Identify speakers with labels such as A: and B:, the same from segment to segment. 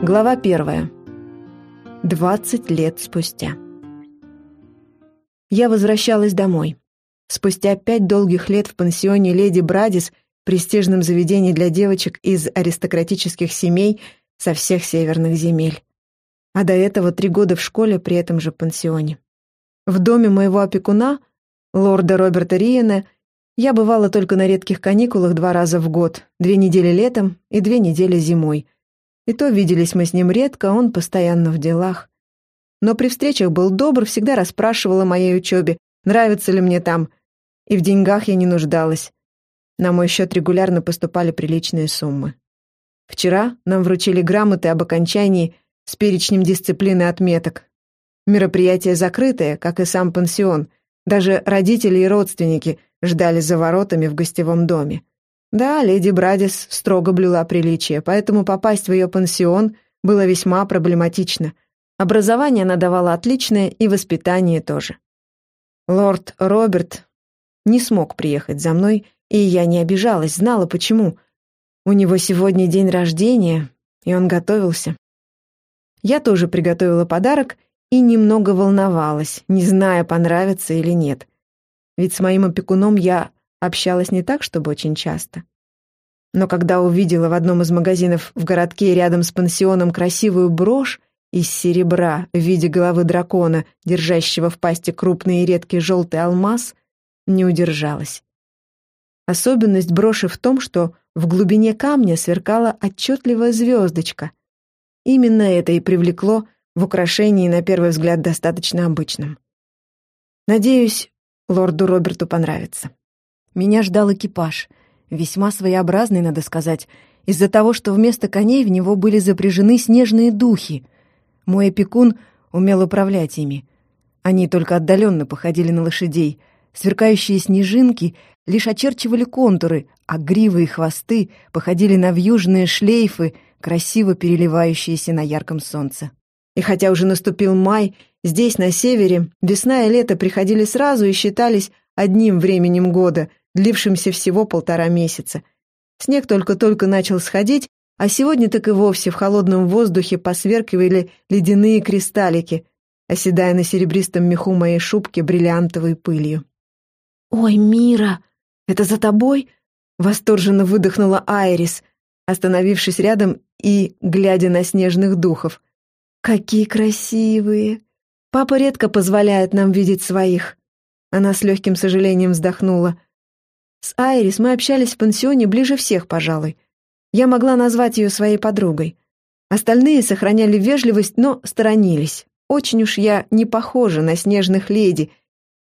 A: Глава первая. Двадцать лет спустя. Я возвращалась домой. Спустя пять долгих лет в пансионе «Леди Брадис», престижном заведении для девочек из аристократических семей со всех северных земель. А до этого три года в школе при этом же пансионе. В доме моего опекуна, лорда Роберта Риена, я бывала только на редких каникулах два раза в год, две недели летом и две недели зимой. И то виделись мы с ним редко, он постоянно в делах. Но при встречах был добр, всегда расспрашивал о моей учебе, нравится ли мне там, и в деньгах я не нуждалась. На мой счет регулярно поступали приличные суммы. Вчера нам вручили грамоты об окончании с перечнем дисциплины отметок. Мероприятие закрытое, как и сам пансион. Даже родители и родственники ждали за воротами в гостевом доме. Да, леди Брадис строго блюла приличие, поэтому попасть в ее пансион было весьма проблематично. Образование она давала отличное и воспитание тоже. Лорд Роберт не смог приехать за мной, и я не обижалась, знала почему. У него сегодня день рождения, и он готовился. Я тоже приготовила подарок и немного волновалась, не зная, понравится или нет. Ведь с моим опекуном я общалась не так, чтобы очень часто. Но когда увидела в одном из магазинов в городке рядом с пансионом красивую брошь из серебра в виде головы дракона, держащего в пасти крупный и редкий желтый алмаз, не удержалась. Особенность броши в том, что в глубине камня сверкала отчетливая звездочка. Именно это и привлекло в украшении, на первый взгляд, достаточно обычном. Надеюсь, лорду Роберту понравится. Меня ждал экипаж, весьма своеобразный, надо сказать, из-за того, что вместо коней в него были запряжены снежные духи. Мой опекун умел управлять ими. Они только отдаленно походили на лошадей, Сверкающие снежинки лишь очерчивали контуры, а гривы и хвосты походили на вьюжные шлейфы, красиво переливающиеся на ярком солнце. И хотя уже наступил май, здесь, на севере, весна и лето приходили сразу и считались одним временем года, длившимся всего полтора месяца. Снег только-только начал сходить, а сегодня так и вовсе в холодном воздухе посверкивали ледяные кристаллики, оседая на серебристом меху моей шубки бриллиантовой пылью. «Ой, Мира, это за тобой?» — восторженно выдохнула Айрис, остановившись рядом и глядя на снежных духов. «Какие красивые! Папа редко позволяет нам видеть своих». Она с легким сожалением вздохнула. «С Айрис мы общались в пансионе ближе всех, пожалуй. Я могла назвать ее своей подругой. Остальные сохраняли вежливость, но сторонились. Очень уж я не похожа на снежных леди,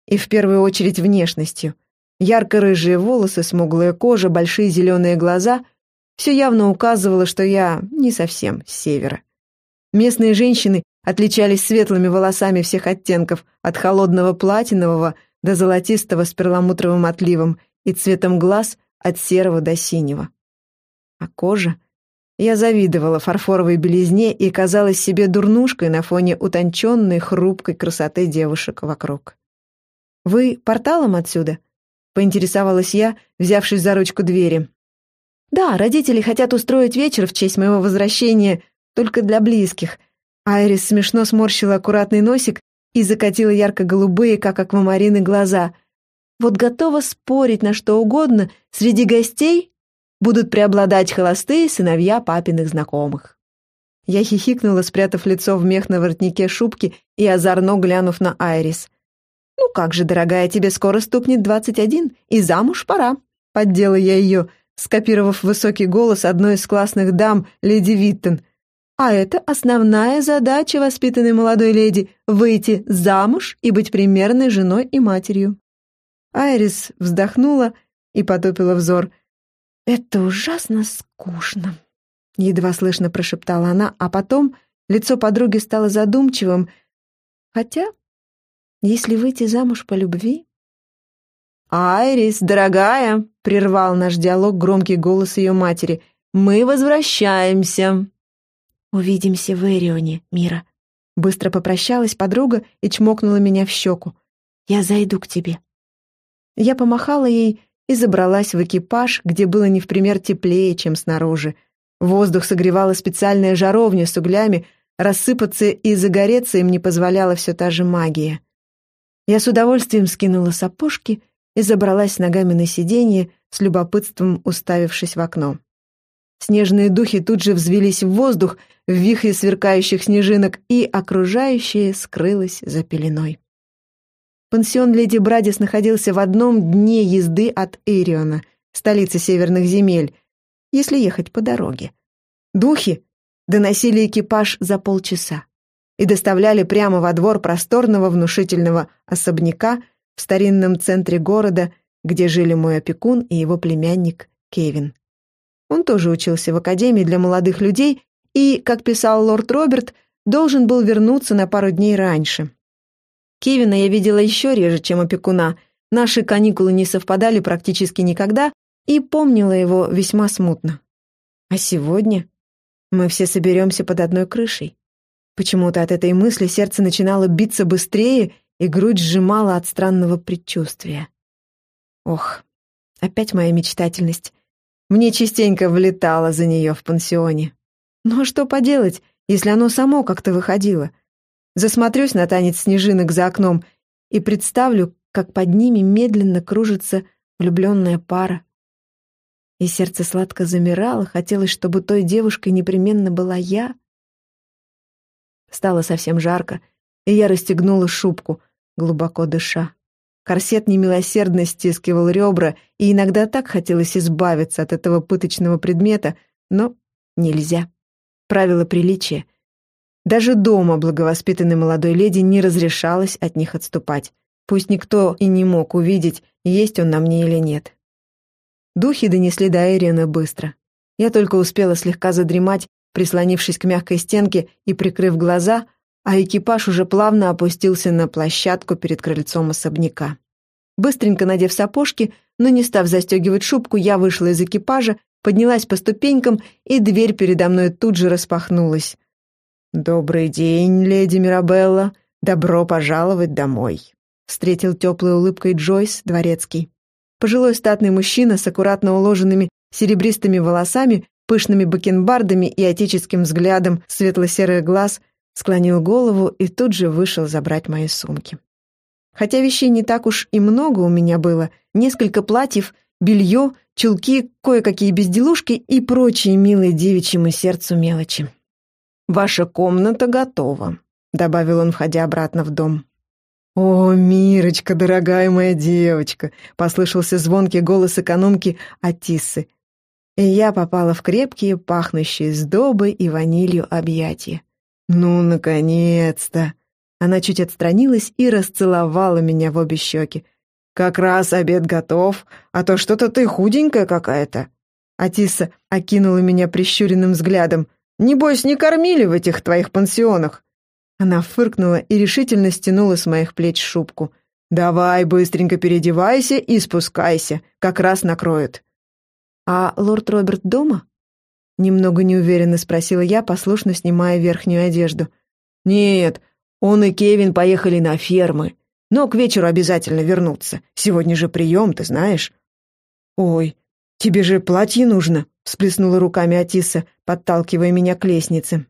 A: и в первую очередь внешностью. Ярко-рыжие волосы, смуглая кожа, большие зеленые глаза — все явно указывало, что я не совсем с севера. Местные женщины отличались светлыми волосами всех оттенков, от холодного платинового до золотистого с перламутровым отливом и цветом глаз от серого до синего. А кожа? Я завидовала фарфоровой белизне и казалась себе дурнушкой на фоне утонченной, хрупкой красоты девушек вокруг. «Вы порталом отсюда?» — поинтересовалась я, взявшись за ручку двери. «Да, родители хотят устроить вечер в честь моего возвращения, только для близких». Айрис смешно сморщила аккуратный носик и закатила ярко-голубые, как аквамарины, глаза. «Вот готова спорить на что угодно, среди гостей будут преобладать холостые сыновья папиных знакомых». Я хихикнула, спрятав лицо в мех на воротнике шубки и озорно глянув на Айрис. «Ну как же, дорогая, тебе скоро стукнет двадцать один, и замуж пора», — поддела я ее, скопировав высокий голос одной из классных дам, леди Виттон. «А это основная задача воспитанной молодой леди — выйти замуж и быть примерной женой и матерью». Айрис вздохнула и потупила взор. «Это ужасно скучно», — едва слышно прошептала она, а потом лицо подруги стало задумчивым, хотя если выйти замуж по любви... «Айрис, дорогая!» — прервал наш диалог громкий голос ее матери. «Мы возвращаемся!» «Увидимся в Эрионе, Мира!» Быстро попрощалась подруга и чмокнула меня в щеку. «Я зайду к тебе». Я помахала ей и забралась в экипаж, где было не в пример теплее, чем снаружи. Воздух согревала специальная жаровня с углями, рассыпаться и загореться им не позволяла все та же магия. Я с удовольствием скинула сапожки и забралась ногами на сиденье, с любопытством уставившись в окно. Снежные духи тут же взвелись в воздух в вихре сверкающих снежинок, и окружающее скрылось за пеленой. Пансион Леди Брадис находился в одном дне езды от Эриона, столицы северных земель, если ехать по дороге. Духи доносили экипаж за полчаса и доставляли прямо во двор просторного внушительного особняка в старинном центре города, где жили мой опекун и его племянник Кевин. Он тоже учился в академии для молодых людей и, как писал лорд Роберт, должен был вернуться на пару дней раньше. Кевина я видела еще реже, чем опекуна. Наши каникулы не совпадали практически никогда, и помнила его весьма смутно. А сегодня мы все соберемся под одной крышей. Почему-то от этой мысли сердце начинало биться быстрее, и грудь сжимала от странного предчувствия. Ох, опять моя мечтательность. Мне частенько влетало за нее в пансионе. Ну а что поделать, если оно само как-то выходило? Засмотрюсь на танец снежинок за окном и представлю, как под ними медленно кружится влюбленная пара. И сердце сладко замирало, хотелось, чтобы той девушкой непременно была я. Стало совсем жарко, и я расстегнула шубку, глубоко дыша. Корсет немилосердно стискивал ребра, и иногда так хотелось избавиться от этого пыточного предмета, но нельзя. Правила приличия. Даже дома благовоспитанной молодой леди не разрешалось от них отступать. Пусть никто и не мог увидеть, есть он на мне или нет. Духи донесли до Эриана быстро. Я только успела слегка задремать, прислонившись к мягкой стенке и прикрыв глаза, а экипаж уже плавно опустился на площадку перед крыльцом особняка. Быстренько надев сапожки, но не став застегивать шубку, я вышла из экипажа, поднялась по ступенькам, и дверь передо мной тут же распахнулась. «Добрый день, леди Мирабелла. Добро пожаловать домой», — встретил теплой улыбкой Джойс, дворецкий. Пожилой статный мужчина с аккуратно уложенными серебристыми волосами, пышными бакенбардами и отеческим взглядом светло-серых глаз — склонил голову и тут же вышел забрать мои сумки. Хотя вещей не так уж и много у меня было, несколько платьев, белье, чулки, кое-какие безделушки и прочие милые девичьему сердцу мелочи. «Ваша комната готова», — добавил он, входя обратно в дом. «О, Мирочка, дорогая моя девочка!» — послышался звонкий голос экономки Атиссы. И я попала в крепкие, пахнущие сдобой и ванилью объятия. «Ну, наконец-то!» Она чуть отстранилась и расцеловала меня в обе щеки. «Как раз обед готов, а то что-то ты худенькая какая-то». Атиса окинула меня прищуренным взглядом. «Небось, не кормили в этих твоих пансионах?» Она фыркнула и решительно стянула с моих плеч шубку. «Давай, быстренько переодевайся и спускайся, как раз накроют». «А лорд Роберт дома?» Немного неуверенно спросила я, послушно снимая верхнюю одежду. «Нет, он и Кевин поехали на фермы, но к вечеру обязательно вернутся. Сегодня же прием, ты знаешь». «Ой, тебе же платье нужно», — всплеснула руками Атиса, подталкивая меня к лестнице.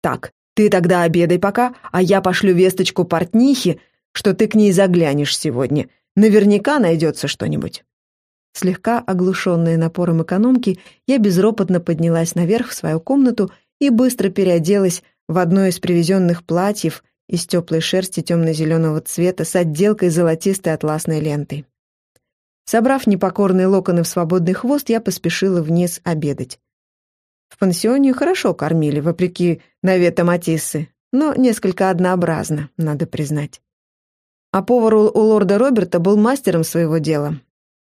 A: «Так, ты тогда обедай пока, а я пошлю весточку портнихе, что ты к ней заглянешь сегодня. Наверняка найдется что-нибудь». Слегка оглушенная напором экономки, я безропотно поднялась наверх в свою комнату и быстро переоделась в одно из привезенных платьев из теплой шерсти темно-зеленого цвета с отделкой золотистой атласной лентой. Собрав непокорные локоны в свободный хвост, я поспешила вниз обедать. В пансионе хорошо кормили, вопреки наветам Атиссы, но несколько однообразно, надо признать. А повар у лорда Роберта был мастером своего дела,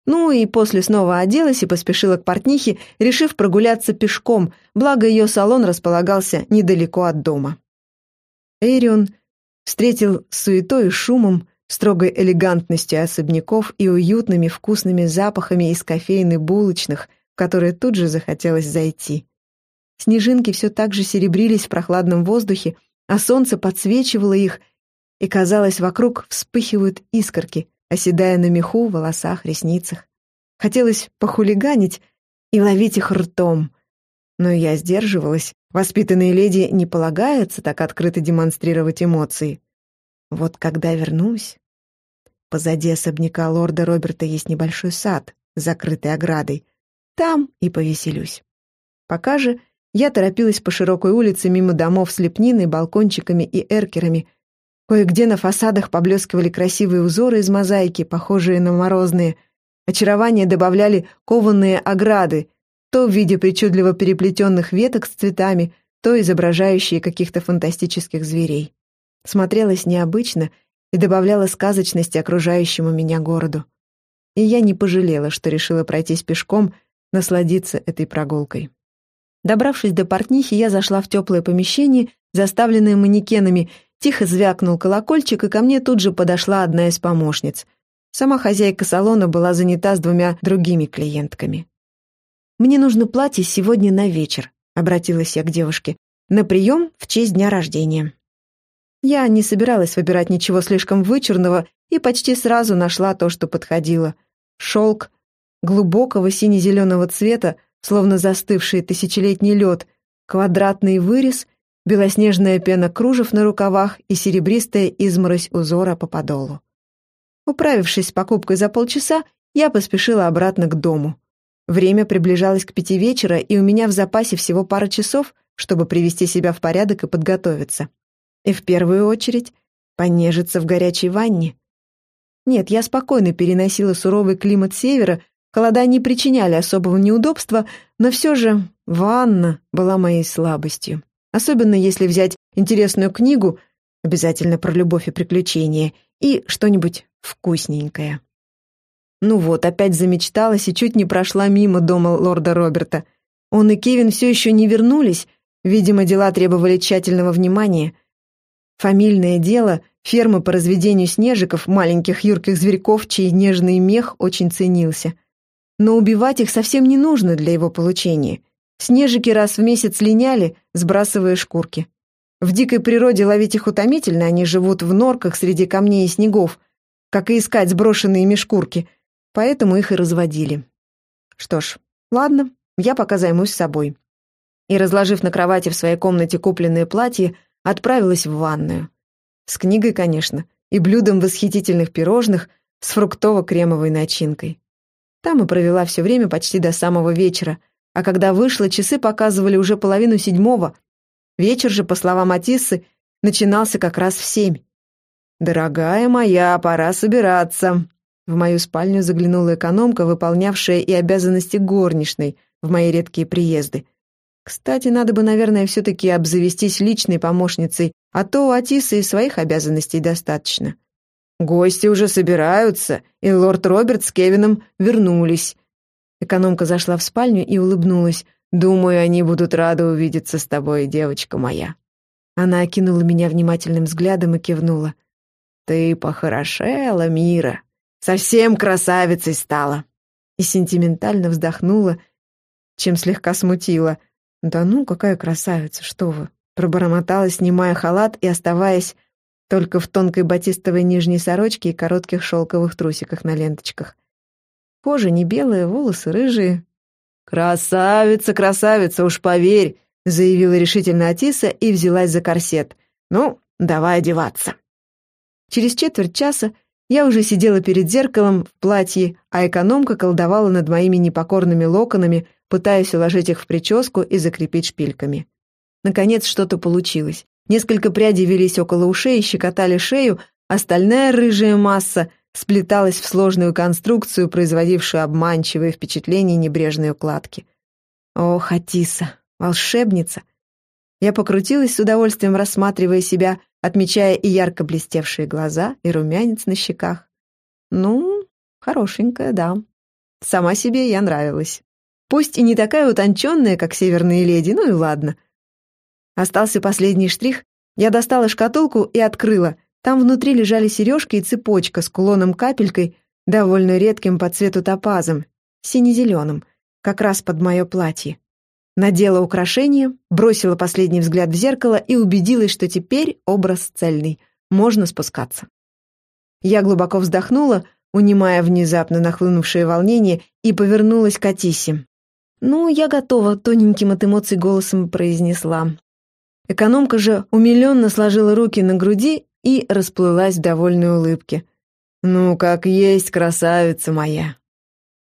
A: ну и после снова оделась и поспешила к портнихе, решив прогуляться пешком, благо ее салон располагался недалеко от дома. Эрион встретил суетой и шумом, строгой элегантностью особняков и уютными вкусными запахами из кофейны булочных, в которые тут же захотелось зайти. Снежинки все так же серебрились в прохладном воздухе, а солнце подсвечивало их, и, казалось, вокруг вспыхивают искорки — оседая на меху, волосах, ресницах. Хотелось похулиганить и ловить их ртом. Но я сдерживалась. Воспитанные леди не полагается так открыто демонстрировать эмоции. Вот когда вернусь... Позади особняка лорда Роберта есть небольшой сад, закрытый оградой. Там и повеселюсь. Пока же я торопилась по широкой улице мимо домов с лепниной, балкончиками и эркерами. Кое-где на фасадах поблескивали красивые узоры из мозаики, похожие на морозные. Очарование добавляли кованые ограды, то в виде причудливо переплетенных веток с цветами, то изображающие каких-то фантастических зверей. Смотрелось необычно и добавляло сказочности окружающему меня городу. И я не пожалела, что решила пройтись пешком, насладиться этой прогулкой. Добравшись до портнихи, я зашла в теплое помещение, заставленное манекенами, тихо звякнул колокольчик, и ко мне тут же подошла одна из помощниц. Сама хозяйка салона была занята с двумя другими клиентками. «Мне нужно платье сегодня на вечер», — обратилась я к девушке, «на прием в честь дня рождения». Я не собиралась выбирать ничего слишком вычурного и почти сразу нашла то, что подходило. Шелк глубокого сине-зеленого цвета, словно застывший тысячелетний лед, квадратный вырез, белоснежная пена кружев на рукавах и серебристая изморозь узора по подолу. Управившись с покупкой за полчаса, я поспешила обратно к дому. Время приближалось к пяти вечера, и у меня в запасе всего пара часов, чтобы привести себя в порядок и подготовиться. И в первую очередь понежиться в горячей ванне. Нет, я спокойно переносила суровый климат севера, холода не причиняли особого неудобства, но все же ванна была моей слабостью. Особенно если взять интересную книгу, обязательно про любовь и приключения, и что-нибудь вкусненькое. Ну вот, опять замечталась и чуть не прошла мимо дома лорда Роберта. Он и Кевин все еще не вернулись, видимо, дела требовали тщательного внимания. Фамильное дело — ферма по разведению снежиков, маленьких юрких зверьков, чей нежный мех очень ценился. Но убивать их совсем не нужно для его получения. Снежики раз в месяц линяли, сбрасывая шкурки. В дикой природе ловить их утомительно, они живут в норках среди камней и снегов, как и искать сброшенные ими шкурки — поэтому их и разводили. Что ж, ладно, я пока займусь собой. И, разложив на кровати в своей комнате купленное платье, отправилась в ванную. С книгой, конечно, и блюдом восхитительных пирожных с фруктово-кремовой начинкой. Там и провела все время почти до самого вечера, а когда вышла, часы показывали уже половину седьмого. Вечер же, по словам Атиссы, начинался как раз в семь. «Дорогая моя, пора собираться», в мою спальню заглянула экономка, выполнявшая и обязанности горничной в мои редкие приезды. Кстати, надо бы, наверное, все-таки обзавестись личной помощницей, а то у Атисы и своих обязанностей достаточно. Гости уже собираются, и лорд Роберт с Кевином вернулись. Экономка зашла в спальню и улыбнулась. «Думаю, они будут рады увидеться с тобой, девочка моя». Она окинула меня внимательным взглядом и кивнула. «Ты похорошела, Мира. Совсем красавицей стала!» И сентиментально вздохнула, чем слегка смутила. «Да ну, какая красавица, что вы!» Пробормотала, снимая халат и оставаясь только в тонкой батистовой нижней сорочке и коротких шелковых трусиках на ленточках. Кожа не белая, волосы рыжие. «Красавица, красавица, уж поверь!» заявила решительно Атиса и взялась за корсет. «Ну, давай одеваться». Через четверть часа я уже сидела перед зеркалом в платье, а экономка колдовала над моими непокорными локонами, пытаясь уложить их в прическу и закрепить шпильками. Наконец что-то получилось. Несколько прядей велись около ушей и щекотали шею, остальная рыжая масса сплеталась в сложную конструкцию, производившую обманчивое впечатление небрежной укладки. О, Хатиса, волшебница! Я покрутилась с удовольствием, рассматривая себя отмечая и ярко блестевшие глаза, и румянец на щеках. Ну, хорошенькая, да. Сама себе я нравилась. Пусть и не такая утонченная, как северные леди, ну и ладно. Остался последний штрих. Я достала шкатулку и открыла. Там внутри лежали сережки и цепочка с кулоном-капелькой, довольно редким по цвету топазом, сине-зеленым, как раз под мое платье. Надела украшение, бросила последний взгляд в зеркало и убедилась, что теперь образ цельный. Можно спускаться. Я глубоко вздохнула, унимая внезапно нахлынувшее волнение, и повернулась к Атисе. «Ну, я готова», — тоненьким от эмоций голосом произнесла. Экономка же умиленно сложила руки на груди и расплылась в довольной улыбке. «Ну, как есть, красавица моя!»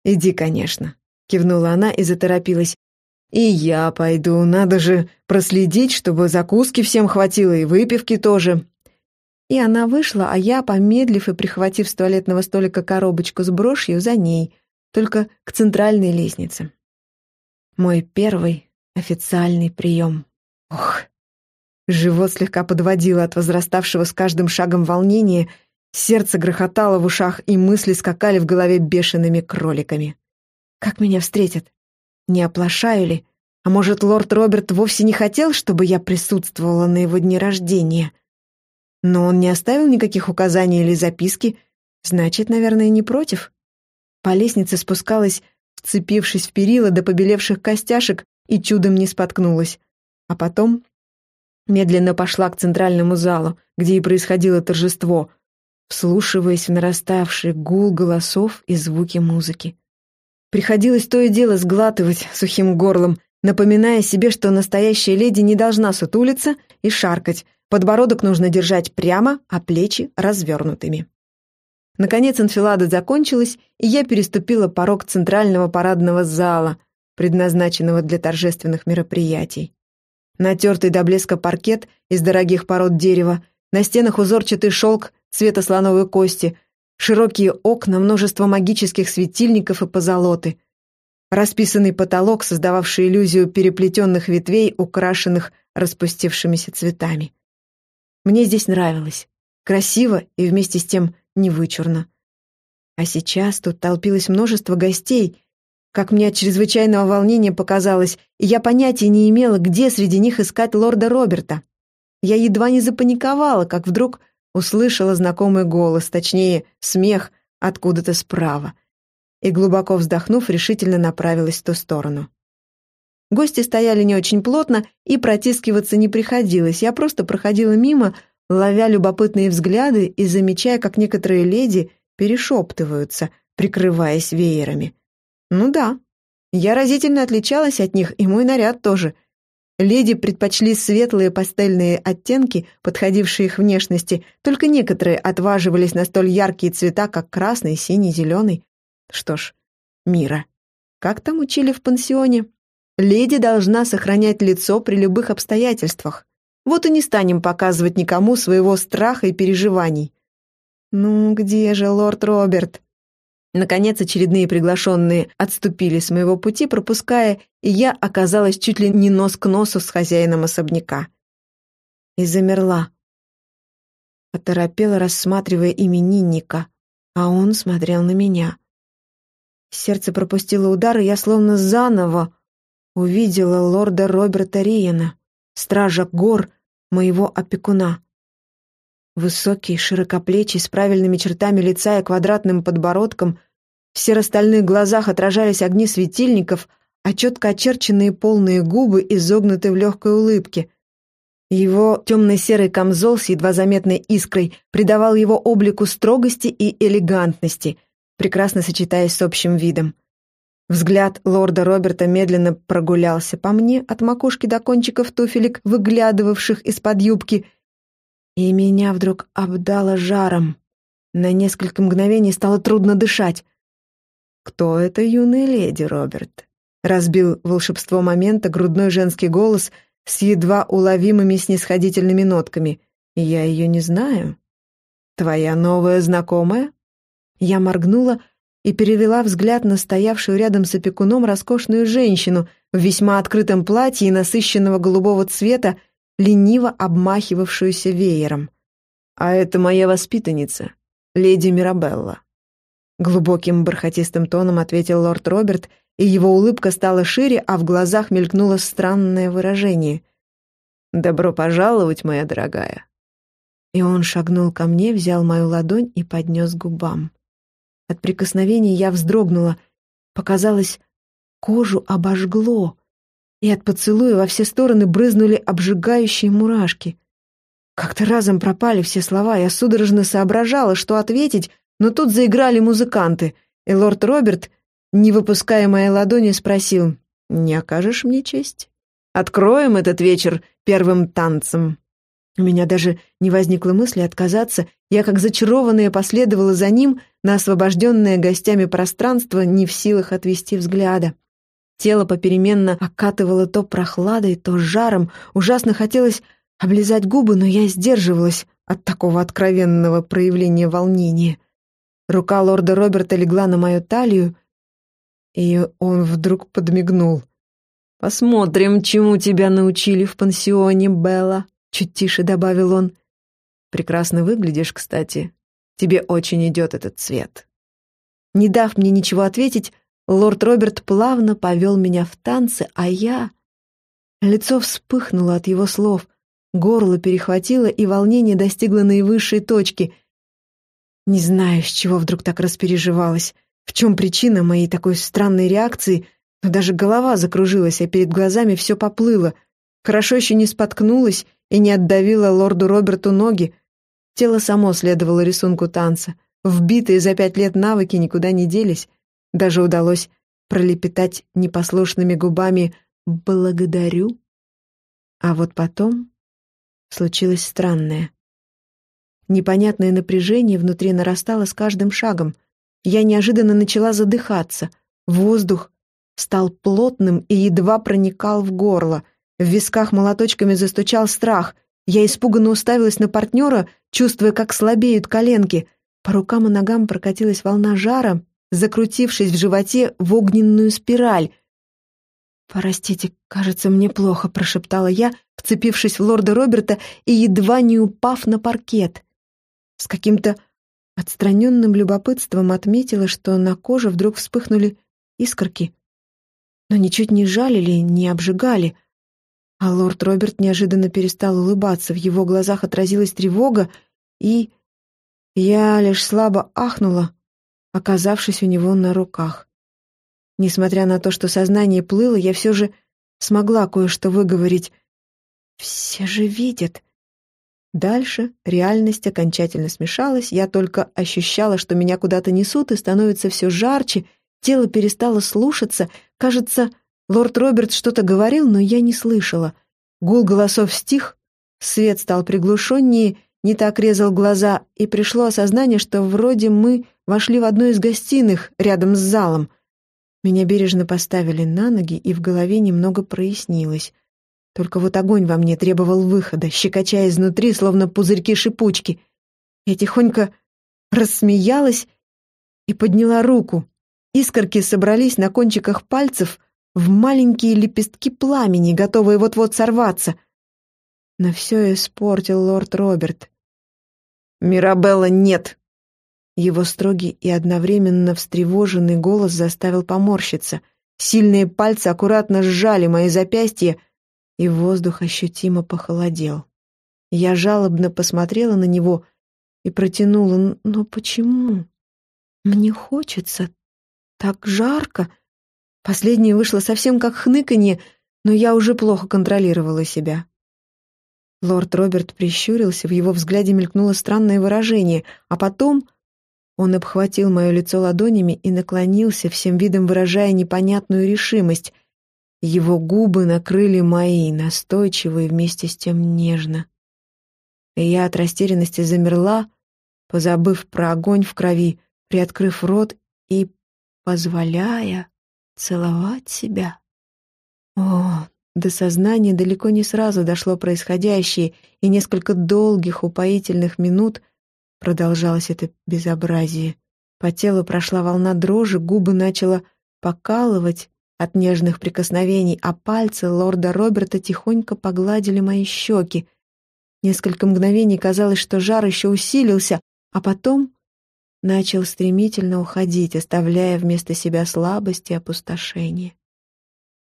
A: «Иди, конечно», — кивнула она и заторопилась. «И я пойду, надо же проследить, чтобы закуски всем хватило и выпивки тоже». И она вышла, а я, помедлив и прихватив с туалетного столика коробочку с брошью, за ней, только к центральной лестнице. Мой первый официальный прием. Ох! Живот слегка подводило от возраставшего с каждым шагом волнения, сердце грохотало в ушах, и мысли скакали в голове бешеными кроликами. Как меня встретят? Не оплошаю ли? А может, лорд Роберт вовсе не хотел, чтобы я присутствовала на его дне рождения? Но он не оставил никаких указаний или записки, значит, наверное, не против. По лестнице спускалась вцепившись в перила до побелевших костяшек, и чудом не споткнулась. А потом медленно пошла к центральному залу, где и происходило торжество, вслушиваясь в нараставший гул голосов и звуки музыки. Приходилось то и дело сглатывать сухим горлом, напоминая себе, что настоящая леди не должна сутулиться и шаркать, подбородок нужно держать прямо, а плечи развернутыми. Наконец анфилада закончилась, и я переступила порог центрального парадного зала, предназначенного для торжественных мероприятий. Натертый до блеска паркет из дорогих пород дерева, на стенах узорчатый шелк цвета слоновой кости, широкие окна, множество магических светильников и позолоты, расписанный потолок, создававший иллюзию переплетенных ветвей, украшенных распустившимися цветами. Мне здесь нравилось. Красиво и вместе с тем не вычурно. А сейчас тут толпилось множество гостей, как мне от чрезвычайного волнения показалось, и я понятия не имела, где среди них искать лорда Роберта. Я едва не запаниковала, как вдруг услышала знакомый голос, точнее, смех откуда-то справа, и, глубоко вздохнув, решительно направилась в ту сторону. Гости стояли не очень плотно, и протискиваться не приходилось, я просто проходила мимо, ловя любопытные взгляды и замечая, как некоторые леди перешептываются, прикрываясь веерами. Ну да, я разительно отличалась от них, и мой наряд тоже. Леди предпочли светлые пастельные оттенки, подходившие их внешности, только некоторые отваживались на столь яркие цвета, как красный, синий, зеленый. Что ж, мира. Как там учили в пансионе? Леди должна сохранять лицо при любых обстоятельствах. Вот и не станем показывать никому своего страха и переживаний. Ну, где же лорд Роберт? Наконец очередные приглашенные отступили с моего пути, пропуская, и я оказалась чуть ли не нос к носу с хозяином особняка. И замерла. Оторопела, рассматривая именинника, а он смотрел на меня. Сердце пропустило удар, и я словно заново увидела лорда Роберта Риена, стража гор, моего опекуна. Высокий, широкоплечий, с правильными чертами лица и квадратным подбородком, в серо-стальных глазах отражались огни светильников, а четко очерченные полные губы изогнуты в легкой улыбке. Его темно-серый камзол с едва заметной искрой придавал его облику строгости и элегантности, прекрасно сочетаясь с общим видом. Взгляд лорда Роберта медленно прогулялся по мне от макушки до кончиков туфелек, выглядывавших из-под юбки, и меня вдруг обдало жаром. На несколько мгновений стало трудно дышать. «Кто эта юная леди, Роберт?» Разбил волшебство момента грудной женский голос с едва уловимыми снисходительными нотками. «Я ее не знаю». «Твоя новая знакомая?» Я моргнула, и перевела взгляд на стоявшую рядом с опекуном роскошную женщину в весьма открытом платье и насыщенного голубого цвета, лениво обмахивавшуюся веером. «А это моя воспитанница, леди Мирабелла». Глубоким бархатистым тоном ответил лорд Роберт, и его улыбка стала шире, а в глазах мелькнуло странное выражение. «Добро пожаловать, моя дорогая». И он шагнул ко мне, взял мою ладонь и поднес к губам. От прикосновения я вздрогнула. Показалось, кожу обожгло, и от поцелуя во все стороны брызнули обжигающие мурашки. Как-то разом пропали все слова, я судорожно соображала, что ответить, но тут заиграли музыканты, и лорд Роберт, не выпуская моей ладони, спросил, Не окажешь мне честь? Откроем этот вечер первым танцем. У меня даже не возникло мысли отказаться. Я, как зачарованная, последовала за ним на освобожденное гостями пространство, не в силах отвести взгляда. Тело попеременно окатывало то прохладой, то жаром. Ужасно хотелось облизать губы, но я сдерживалась от такого откровенного проявления волнения. Рука лорда Роберта легла на мою талию, и он вдруг подмигнул. «Посмотрим, чему тебя научили в пансионе, Белла», — чуть тише добавил он. «Прекрасно выглядишь, кстати. Тебе очень идет этот цвет». Не дав мне ничего ответить, лорд Роберт плавно повел меня в танцы, а я... Лицо вспыхнуло от его слов, горло перехватило, и волнение достигло наивысшей точки. Не знаю, с чего вдруг так распереживалась, в чем причина моей такой странной реакции, но даже голова закружилась, а перед глазами все поплыло. Хорошо еще не споткнулась и не отдавила лорду Роберту ноги. Тело само следовало рисунку танца. Вбитые за пять лет навыки никуда не делись. Даже удалось пролепетать непослушными губами «благодарю». А вот потом случилось странное. Непонятное напряжение внутри нарастало с каждым шагом. Я неожиданно начала задыхаться. Воздух стал плотным и едва проникал в горло. В висках молоточками застучал страх. Я испуганно уставилась на партнера, чувствуя, как слабеют коленки. По рукам и ногам прокатилась волна жара, закрутившись в животе в огненную спираль. «Простите, кажется, мне плохо», — прошептала я, вцепившись в лорда Роберта и едва не упав на паркет. С каким-то Отстраненным любопытством отметила, что на коже вдруг вспыхнули искорки, но ничуть не жалили, не обжигали. А лорд Роберт неожиданно перестал улыбаться, в его глазах отразилась тревога, и... Я лишь слабо ахнула, оказавшись у него на руках. Несмотря на то, что сознание плыло, я все же смогла кое-что выговорить. «Все же видят. Дальше реальность окончательно смешалась, я только ощущала, что меня куда-то несут и становится все жарче, тело перестало слушаться, кажется, лорд Роберт что-то говорил, но я не слышала. Гул голосов стих, свет стал приглушеннее, не так резал глаза, и пришло осознание, что вроде мы вошли в одну из гостиных рядом с залом. Меня бережно поставили на ноги, и в голове немного прояснилось — только вот огонь во мне требовал выхода, щекоча изнутри, словно пузырьки-шипучки. Я тихонько рассмеялась и подняла руку. Искорки собрались на кончиках пальцев в маленькие лепестки пламени, готовые вот-вот сорваться. Но все испортил лорд Роберт. «Мирабелла, нет!» Его строгий и одновременно встревоженный голос заставил поморщиться. Сильные пальцы аккуратно сжали мои запястья, и воздух ощутимо похолодел. Я жалобно посмотрела на него и протянула. «Но почему? Мне хочется. Так жарко». Последнее вышло совсем как хныканье, но я уже плохо контролировала себя. Лорд Роберт прищурился, в его взгляде мелькнуло странное выражение, а потом он обхватил мое лицо ладонями и наклонился, всем видом выражая непонятную решимость — его губы накрыли мои, настойчиво и вместе с тем нежно. И я от растерянности замерла, позабыв про огонь в крови, приоткрыв рот и позволяя целовать себя. О, до сознания далеко не сразу дошло происходящее, и несколько долгих упоительных минут продолжалось это безобразие. По телу прошла волна дрожи, губы начала покалывать, от нежных прикосновений, а пальцы лорда Роберта тихонько погладили мои щеки. Несколько мгновений казалось, что жар еще усилился, а потом начал стремительно уходить, оставляя вместо себя слабость и опустошение.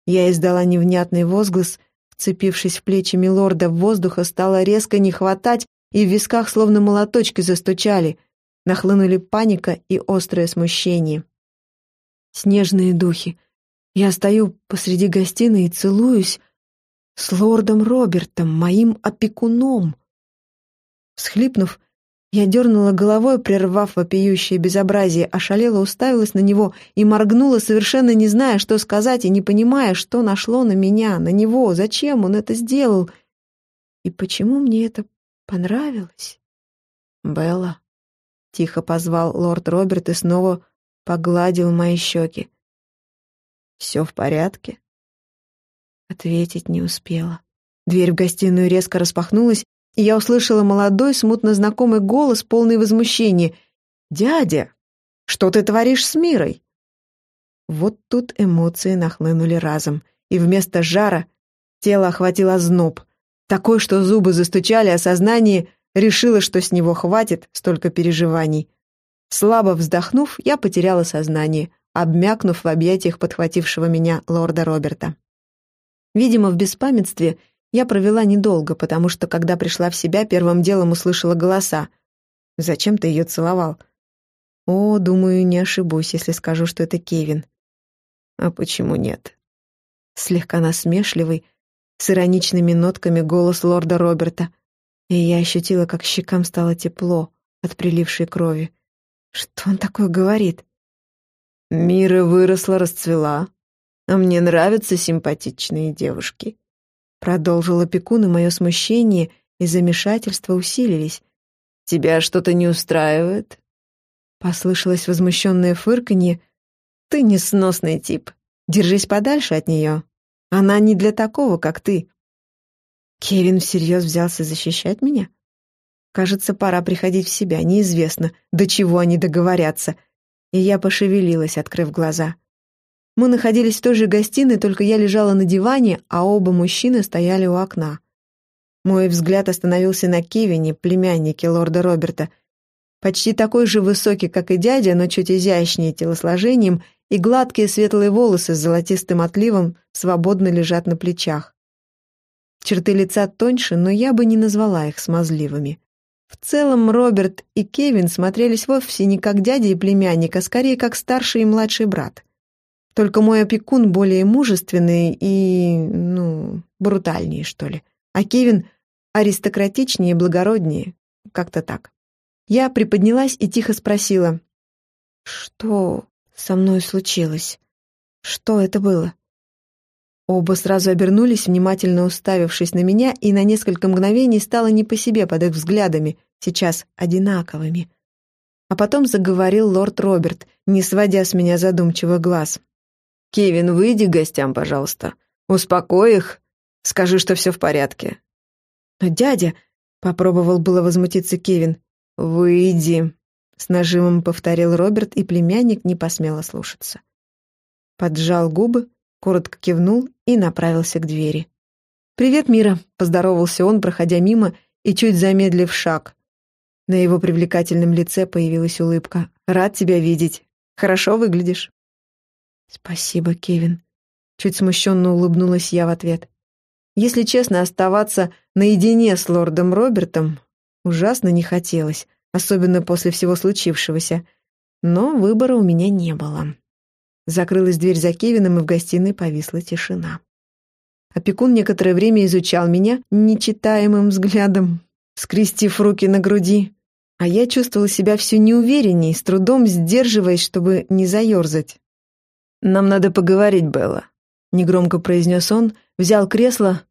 A: Я издала невнятный возглас, вцепившись в плечи милорда, воздуха стало резко не хватать, и в висках словно молоточки застучали. Нахлынули паника и острое смущение. Снежные духи — я стою посреди гостиной и целуюсь с лордом Робертом, моим опекуном. Схлипнув, Я дернула головой, прервав вопиющее безобразие, ошалела, уставилась на него и моргнула, совершенно не зная, что сказать, и не понимая, что нашло на меня, на него, зачем он это сделал. И почему мне это понравилось? «Белла», — тихо позвал лорд Роберт и снова погладил мои щеки. «Все в порядке?» Ответить не успела. Дверь в гостиную резко распахнулась, и я услышала молодой, смутно знакомый голос, полный возмущения. «Дядя, что ты творишь с мирой?» Вот тут эмоции нахлынули разом, и вместо жара тело охватило зноб, такой, что зубы застучали, а сознание решило, что с него хватит столько переживаний. Слабо вздохнув, я потеряла сознание, обмякнув в объятиях подхватившего меня лорда Роберта. Видимо, в беспамятстве я провела недолго, потому что, когда пришла в себя, первым делом услышала голоса. «Зачем ты ее целовал?» «О, думаю, не ошибусь, если скажу, что это Кевин». «А почему нет?» Слегка насмешливый, с ироничными нотками голос лорда Роберта, и я ощутила, как щекам стало тепло от прилившей крови. Что он такое говорит? «Мира выросла, расцвела, а мне нравятся симпатичные девушки», Продолжил опекун, и мое смущение и замешательство усилились. «Тебя что-то не устраивает?» Послышалось возмущенное фырканье. «Ты несносный тип. Держись подальше от нее. Она не для такого, как ты». Кевин всерьез взялся защищать меня? Кажется, пора приходить в себя. Неизвестно, до чего они договорятся. И я пошевелилась, открыв глаза. Мы находились в той же гостиной, только я лежала на диване, а оба мужчины стояли у окна. Мой взгляд остановился на Кевине, племяннике лорда Роберта. Почти такой же высокий, как и дядя, но чуть изящнее телосложением, и гладкие светлые волосы с золотистым отливом свободно лежат на плечах. Черты лица тоньше, но я бы не назвала их смазливыми. В целом Роберт и Кевин смотрелись вовсе не как дядя и племянник, а скорее как старший и младший брат. Только мой опекун более мужественный и, ну, брутальнее, что ли. А Кевин аристократичнее и благороднее. Как-то так. Я приподнялась и тихо спросила. «Что со мной случилось? Что это было?» Оба сразу обернулись, внимательно уставившись на меня, и на несколько мгновений стало не по себе под их взглядами, сейчас одинаковыми. А потом заговорил лорд Роберт, не сводя с меня задумчивых глаз. «Кевин, выйди к гостям, пожалуйста. Успокой их. Скажи, что все в порядке». «Но дядя...» — попробовал было возмутиться Кевин. «Выйди», — с нажимом повторил Роберт, и племянник не посмел слушаться. Поджал губы, коротко кивнул и направился к двери. «Привет, Мира», — поздоровался он, проходя мимо и чуть замедлив шаг. На его привлекательном лице появилась улыбка. «Рад тебя видеть. Хорошо выглядишь». «Спасибо, Кевин», — чуть смущенно улыбнулась я в ответ. Если честно, оставаться наедине с лордом Робертом ужасно не хотелось, особенно после всего случившегося, но выбора у меня не было. Закрылась дверь за Кевином, и в гостиной повисла тишина. Опекун некоторое время изучал меня нечитаемым взглядом, скрестив руки на груди, а я чувствовала себя все неуверенней, с трудом сдерживаясь, чтобы не заерзать. «Нам надо поговорить, Белла», — негромко произнес он, взял кресло,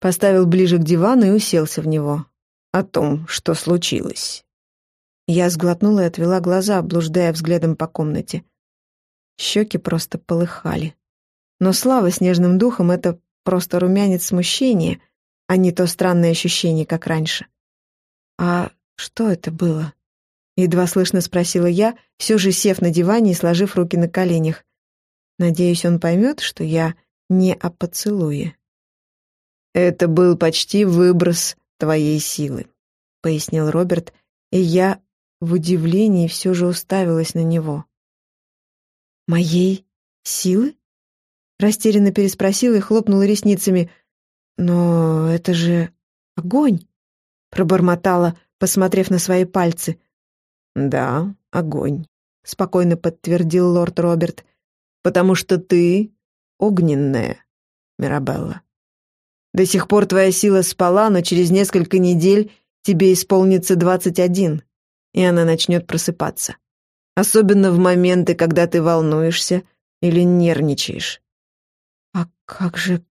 A: поставил ближе к дивану и уселся в него. «О том, что случилось». Я сглотнула и отвела глаза, блуждая взглядом по комнате. Щеки просто полыхали. Но слава снежным духом — это просто румянец смущения, а не то странное ощущение, как раньше. «А что это было?» Едва слышно спросила я, все же сев на диване и сложив руки на коленях. Надеюсь, он поймет, что я не о поцелуе. «Это был почти выброс твоей силы», — пояснил Роберт, и я в удивлении все же уставилась на него. «Моей силы?» — растерянно переспросила и хлопнула ресницами. «Но это же огонь!» — пробормотала, посмотрев на свои пальцы. «Да, огонь», — спокойно подтвердил лорд Роберт потому что ты огненная, Мирабелла. До сих пор твоя сила спала, но через несколько недель тебе исполнится двадцать один,
B: и она начнет просыпаться. Особенно в моменты, когда ты волнуешься или нервничаешь.
A: А как же...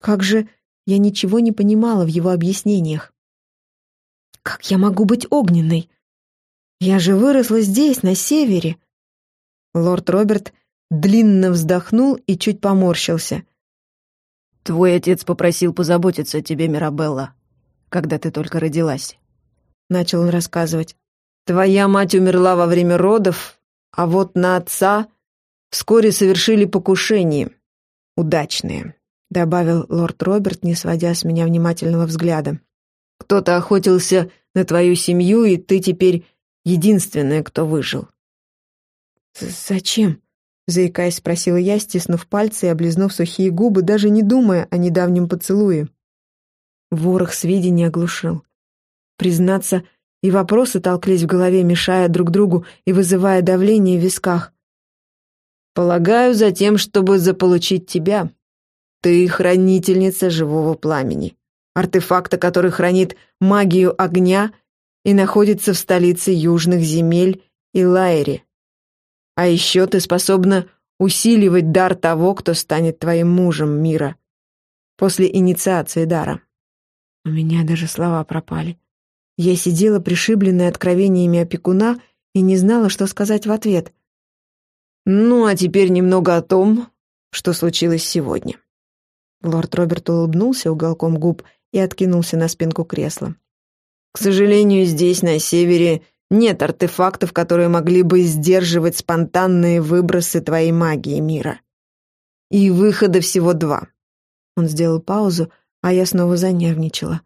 A: как же... Я ничего не понимала в его объяснениях. Как я могу быть огненной? Я же выросла здесь, на севере.
B: Лорд Роберт длинно вздохнул и чуть поморщился. «Твой отец попросил позаботиться о тебе, Мирабелла, когда ты только родилась», — начал он рассказывать. «Твоя мать умерла во время родов, а вот на отца вскоре совершили покушение. Удачное добавил лорд Роберт, не сводя с меня внимательного взгляда. «Кто-то охотился на твою семью, и ты теперь единственная, кто выжил».
A: «Зачем?» — заикаясь, спросила я, стиснув пальцы и облизнув сухие губы, даже не думая о недавнем поцелуе. Ворох сведений оглушил. Признаться, и вопросы толклись в голове, мешая друг другу и вызывая давление в висках.
B: «Полагаю, за тем, чтобы заполучить тебя», ты хранительница живого пламени, артефакта, который хранит магию огня и находится в столице южных земель Илайре. А еще ты способна усиливать дар того, кто станет твоим мужем мира после инициации дара.
A: У меня даже слова пропали. Я сидела пришибленная откровениями опекуна и не знала, что сказать в ответ.
B: Ну, а теперь немного о том, что случилось сегодня.
A: Лорд Роберт улыбнулся уголком губ и откинулся на спинку кресла.
B: «К сожалению, здесь, на севере, нет артефактов, которые могли бы сдерживать спонтанные выбросы твоей магии мира. И выхода всего два».
A: Он сделал паузу, а я снова занервничала.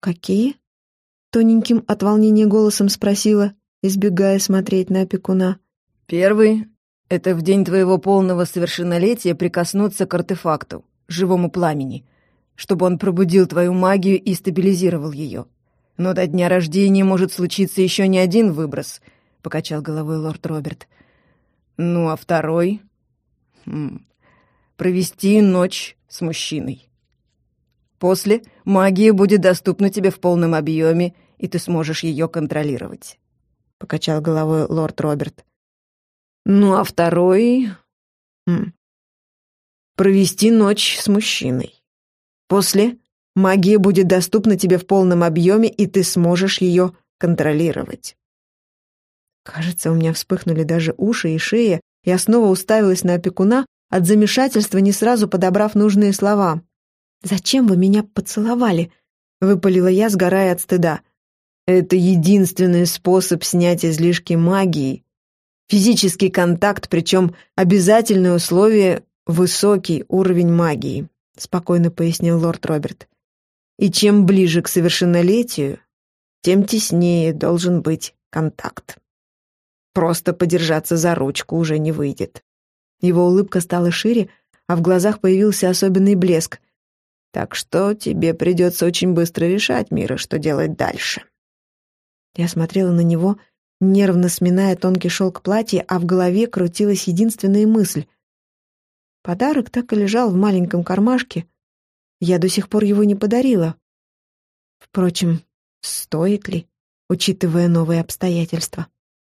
A: «Какие?» — тоненьким от волнения голосом спросила, избегая смотреть на опекуна.
B: «Первый — это в день твоего полного совершеннолетия прикоснуться к артефакту живому пламени, чтобы он пробудил твою магию и стабилизировал ее. Но до дня рождения может случиться еще не один выброс, — покачал головой лорд Роберт. Ну, а второй? Хм. Провести ночь с мужчиной. После магия будет доступна тебе в полном объеме, и ты сможешь ее контролировать. Покачал головой лорд Роберт. Ну, а второй... Хм провести ночь с мужчиной. После магия будет доступна тебе в полном объеме, и ты сможешь ее контролировать.
A: Кажется, у меня вспыхнули даже уши и шея, я снова уставилась на опекуна, от замешательства не сразу подобрав нужные слова. «Зачем вы меня поцеловали?» — выпалила я, сгорая от стыда.
B: «Это единственный способ снять излишки магии. Физический контакт, причем обязательное условие высокий уровень магии», — спокойно пояснил лорд Роберт. «И чем ближе к совершеннолетию, тем теснее должен быть контакт. Просто подержаться за ручку уже не выйдет».
A: Его улыбка стала шире, а в глазах появился особенный блеск.
B: «Так что тебе придется очень быстро решать, Мира, что делать дальше».
A: Я смотрела на него, нервно сминая тонкий шелк платья, а в голове крутилась единственная мысль — Подарок так и лежал в маленьком кармашке. Я до сих пор его не подарила. Впрочем, стоит ли, учитывая новые обстоятельства?